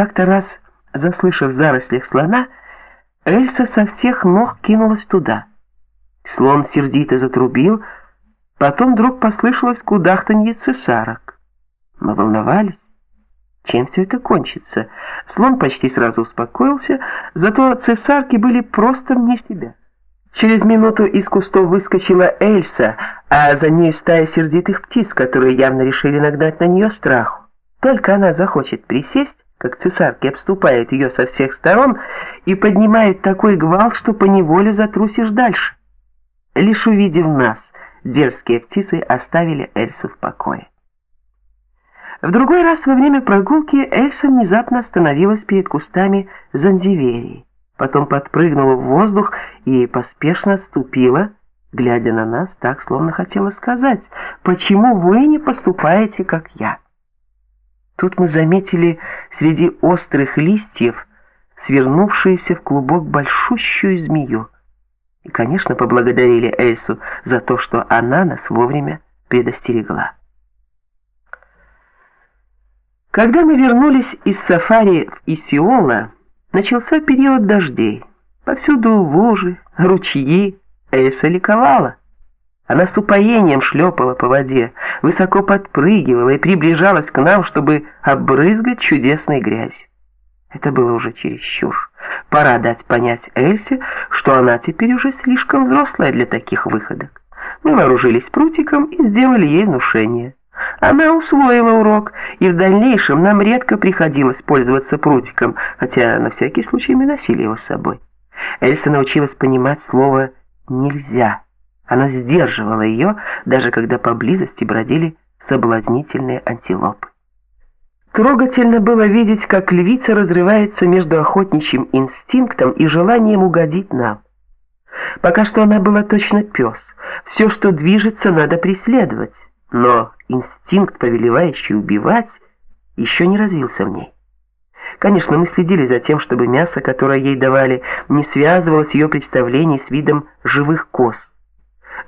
Как-то раз, заслышав зарослях слона, Эльса со всех ног кинулась туда. Слон сердито затрубил, потом вдруг послышалось кудахтанье цесарок. Мы волновались. Чем все это кончится? Слон почти сразу успокоился, зато цесарки были просто вне себя. Через минуту из кустов выскочила Эльса, а за ней стая сердитых птиц, которые явно решили нагнать на нее страху. Только она захочет присесть, как цесарки обступают ее со всех сторон и поднимают такой гвалт, что поневоле затрусишь дальше. Лишь увидев нас, дерзкие птицы оставили Эльсу в покое. В другой раз во время прогулки Эльса внезапно остановилась перед кустами зандиверии, потом подпрыгнула в воздух и поспешно отступила, глядя на нас так, словно хотела сказать, «Почему вы не поступаете, как я?» Тут мы заметили среди острых листьев свернувшуюся в клубок большущую змею. И, конечно, поблагодарили Эльсу за то, что она нас вовремя предостерегла. Когда мы вернулись из сафари в Исиола, начался период дождей. Повсюду лужи, ручьи, Эльса ликовала. Она с упоением шлепала по воде, высоко подпрыгивала и приближалась к нам, чтобы обрызгать чудесной грязью. Это было уже чересчур. Пора дать понять Эльсе, что она теперь уже слишком взрослая для таких выходок. Мы вооружились прутиком и сделали ей внушение. Она усвоила урок, и в дальнейшем нам редко приходилось пользоваться прутиком, хотя на всякий случай мы носили его с собой. Эльса научилась понимать слово «нельзя». Она сдерживала ее, даже когда поблизости бродили соблазнительные антилопы. Трогательно было видеть, как львица разрывается между охотничьим инстинктом и желанием угодить нам. Пока что она была точно пес. Все, что движется, надо преследовать. Но инстинкт, повелевающий убивать, еще не развился в ней. Конечно, мы следили за тем, чтобы мясо, которое ей давали, не связывалось ее представлений с видом живых коз.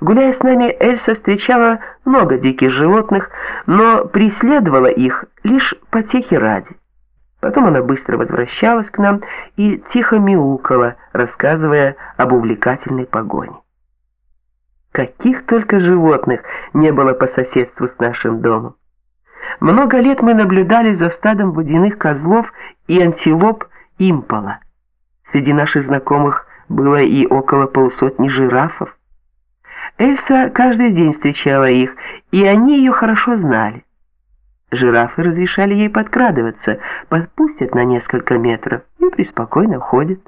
Гуляя с нами, Эльса встречала много диких животных, но преследовала их лишь потехи ради. Потом она быстро возвращалась к нам и тихо мяукала, рассказывая об увлекательной погоне. Каких только животных не было по соседству с нашим домом. Много лет мы наблюдали за стадом водяных козлов и антилоп импола. Среди наших знакомых было и около полусотни жирафов. Эльса каждый день встречала их, и они ее хорошо знали. Жирафы разрешали ей подкрадываться, подпустят на несколько метров и преспокойно ходят.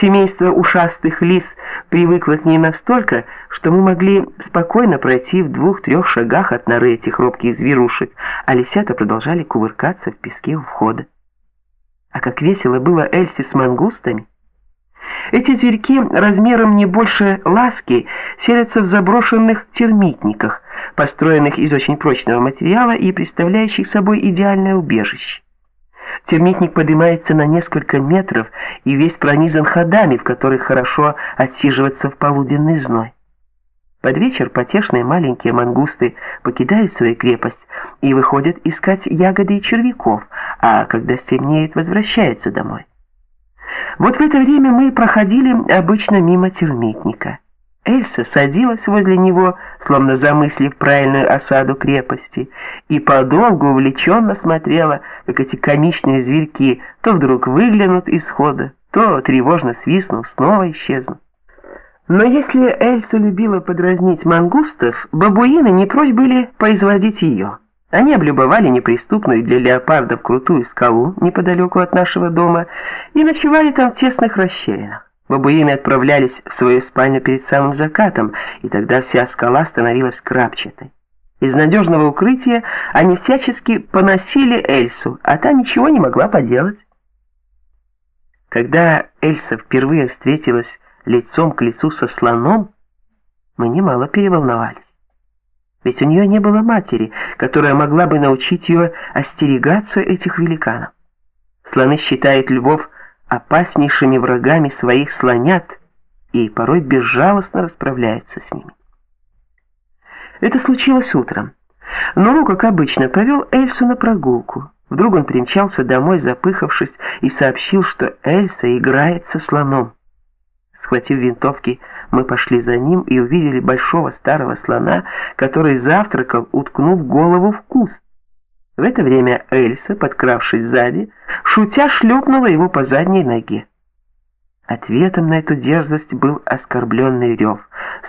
Семейство ушастых лис привыкло к ней настолько, что мы могли спокойно пройти в двух-трех шагах от норы этих робких зверушек, а лисята продолжали кувыркаться в песке у входа. А как весело было Эльсе с мангустами! Эти зверьки размером не больше ласки селятся в заброшенных термитниках, построенных из очень прочного материала и представляющих собой идеальное убежище. Термитник поднимается на несколько метров и весь пронизан ходами, в которых хорошо отсиживаться в полуденный зной. Под вечер потешные маленькие мангусты покидают свою крепость и выходят искать ягоды и червяков, а когда стемнеет, возвращаются домой. Вот в это время мы проходили обычно мимо термитника. Эльса садилась возле него, словно замыслив правильную осаду крепости, и подолгу увлеченно смотрела, как эти комичные зверьки то вдруг выглянут из хода, то, тревожно свистнув, снова исчезнут. Но если Эльса любила подразнить мангустов, бабуины не прочь были производить ее. Они облюбовали неприступную для леопардов крутую скалу неподалеку от нашего дома и ночевали там в тесных расщелинах. Бабуины отправлялись в свою спальню перед самым закатом, и тогда вся скала становилась крапчатой. Из надежного укрытия они всячески поносили Эльсу, а та ничего не могла поделать. Когда Эльса впервые встретилась лицом к лицу со слоном, мы немало переволновались. Ведь у нее не было матери, которая могла бы научить ее остерегаться этих великанов. Слоны считают львов опаснейшими врагами своих слонят и порой безжалостно расправляются с ними. Это случилось утром. Но, как обычно, повел Эльсу на прогулку. Вдруг он примчался домой, запыхавшись, и сообщил, что Эльса играет со слоном. Схватив винтовки, мы пошли за ним и увидели большого старого слона, который завтракал, уткнув голову в куст. В это время Эльса, подкравшись сзади, шутя шлепнула его по задней ноге. Ответом на эту дерзость был оскорбленный рев.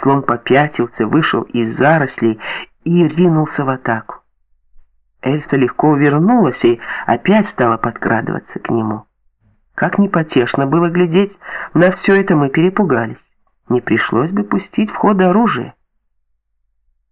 Слон попятился, вышел из зарослей и ринулся в атаку. Эльса легко увернулась и опять стала подкрадываться к нему. Как непотешно было глядеть, на все это мы перепугались. Не пришлось бы пустить в ход оружие.